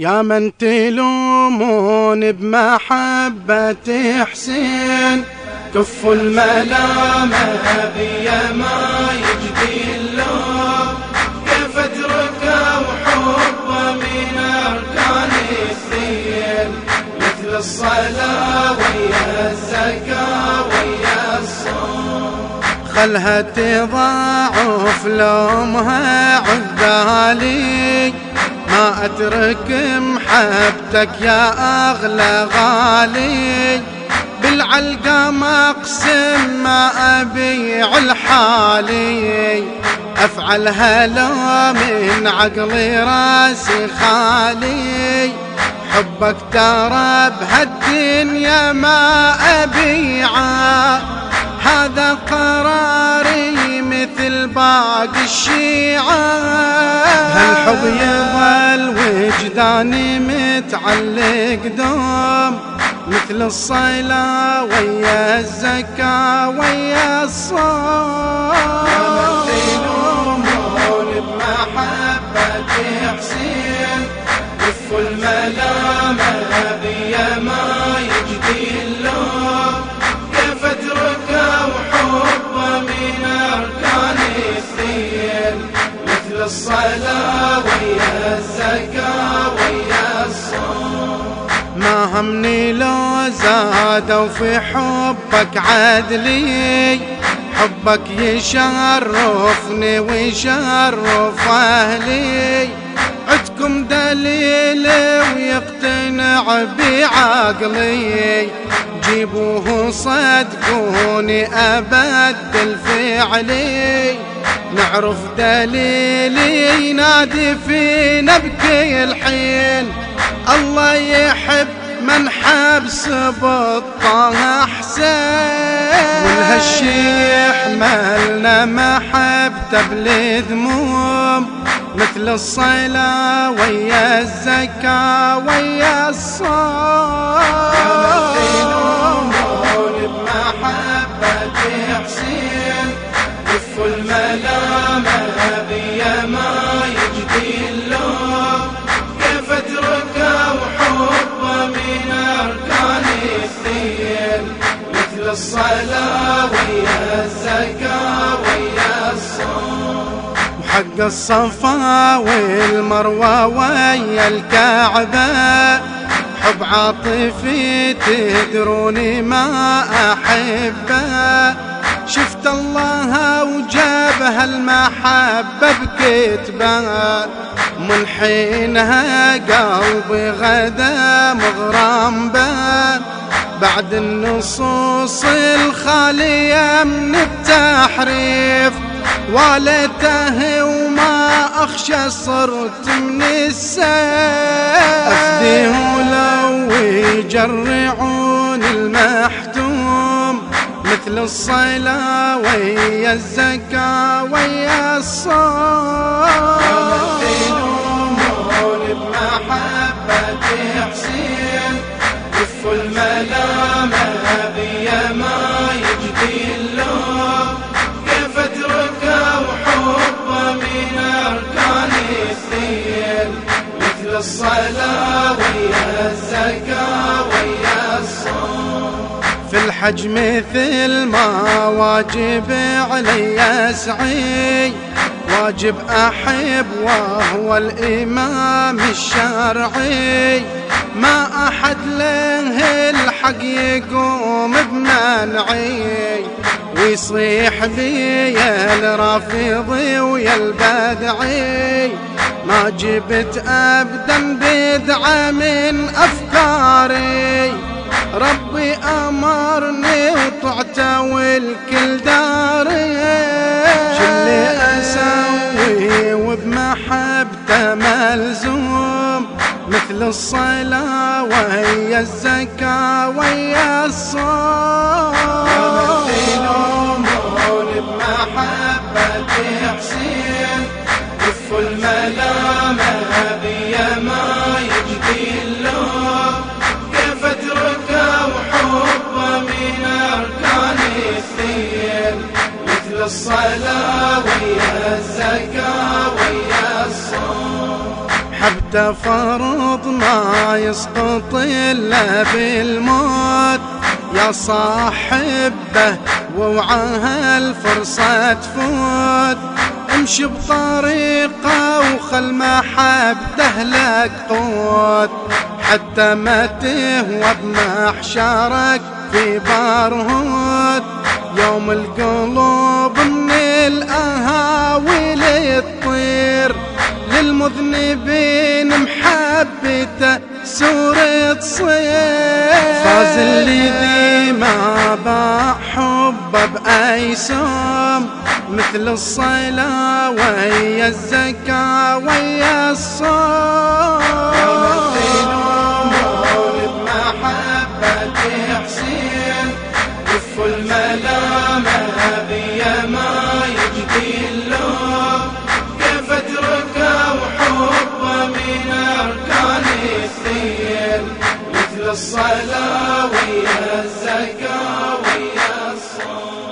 يا من تلومون بمحبة حسين كفوا الملامة بي ما يجدي اللوم. كيف اتركه وحبه من أركان الدين؟ مثل الصلاة ويا الزكاة ويا الصوم. خلها تضاعف لومها عذالي. ما أترك محبتك يا أغلى غالي. بالعلقة ما أقسم ما أبيع الحالي. أفعلها لو من عقلي راسي خالي. حبك ترى بهالدنيا ما أبيعه هذا قراري مثل باقي الشيعة. هالحب يظل وجداني متعلق دوم مثل الصلاة ويا الزكاة ويا الصوم. زادوا في حبك عدلي حبك يشرفني ويشرف أهلي. عدكم دليل ويقتنع بعقلي. جيبوه صدقوني أبدل فعلي نعرف دليلي ينادي فينا بكل حين. الله يحب من حبس بالطه حسين. والهالشي يحملنا محبته بالذموم مثل الصلاة ويا الزكاة ويا الصوم. بمحبة حسين الصلاة ويا الزكاة ويا الصوم. وحق الصفا والمروة ويا الكعبة. حب عاطفي تدروني ما أحبه. شفت الله وجاب هالمحبة بكتبه. من حينها قلبي غدا مغرم به. بعد النصوص الخالية من التحريف. والته وما أخشى صرت من السيف. أفديه لو يجرعون المحتوم. مثل الصلاة ويا الزكاة ويا الصوم بمحبة حسين. الصلاة ويا الزكاة ويا الصوم. في الحج مثل ما واجب علي اسعي واجب أحب وهو الإمام الشرعي. ما أحد له الحق يقوم بمنعي. ويصيح بي يا الرافضي ويا البدعي. ما جبت أبدا بدعة من أفكاري. ربي أمرني وطعته والكل داري. شلي أسوي وبمحبته ملزوم مثل الصلاة وهي الزكاة ويا الصوم. الملامة بي ما يجدي اللوم. كيف اتركه وحبه من أركان الدين مثل الصلاة ويا الزكاة ويا الصوم. محبته فرض ما يسقط إلا بالموت. يا صاحبه ووعاها الفرصة تفوت. امشي بطريقة وخل محبته لك قوت. حتى ما تهوى بمحشرك في بارهود يوم القلوب من الأهاويل يطير للمذنبين محبته سورة تصير فاز الذي ما باع حبه بأي سوم مثل الصلاة ويا الزكاة ويا الصوم. الملامة بيا ما يجدي الصلاة ويا الزكاة ويا الصوم